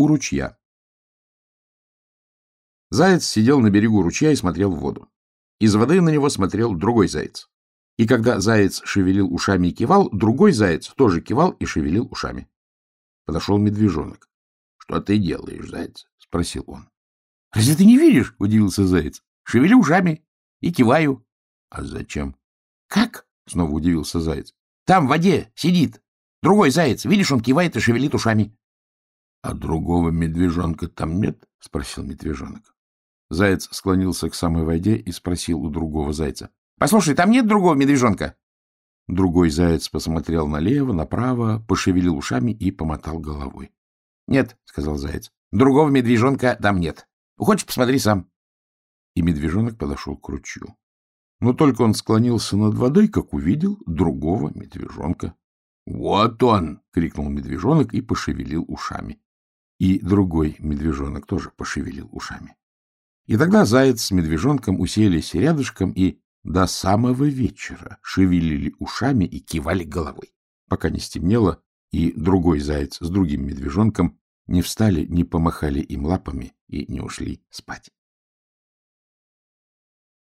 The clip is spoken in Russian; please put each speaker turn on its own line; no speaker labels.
У ручья. Заяц сидел на берегу ручья и смотрел в воду. Из воды на него смотрел другой заяц. И когда заяц шевелил ушами и кивал, другой заяц тоже кивал и шевелил ушами. Подошел медвежонок. — Что ты делаешь, заяц? — спросил он. — Разве ты не видишь? — удивился заяц. — Шевелю ушами и киваю. — А зачем? — Как? — снова удивился заяц. — Там в воде сидит. Другой заяц. Видишь, он кивает и шевелит ушами. — А другого медвежонка там нет? — спросил медвежонок. Заяц склонился к самой воде и спросил у другого зайца. — Послушай, там нет другого медвежонка? Другой заяц посмотрел налево, направо, пошевелил ушами и помотал головой. — Нет, — сказал заяц, — другого медвежонка там нет. Хочешь, посмотри сам. И медвежонок подошел к ручью. Но только он склонился над водой, как увидел другого медвежонка. — Вот он! — крикнул медвежонок и пошевелил ушами. И другой медвежонок тоже пошевелил ушами. И тогда заяц с медвежонком уселись рядышком и до самого вечера шевелили ушами и кивали головой, пока не стемнело, и другой заяц с другим медвежонком не встали, не помахали им лапами и не ушли спать.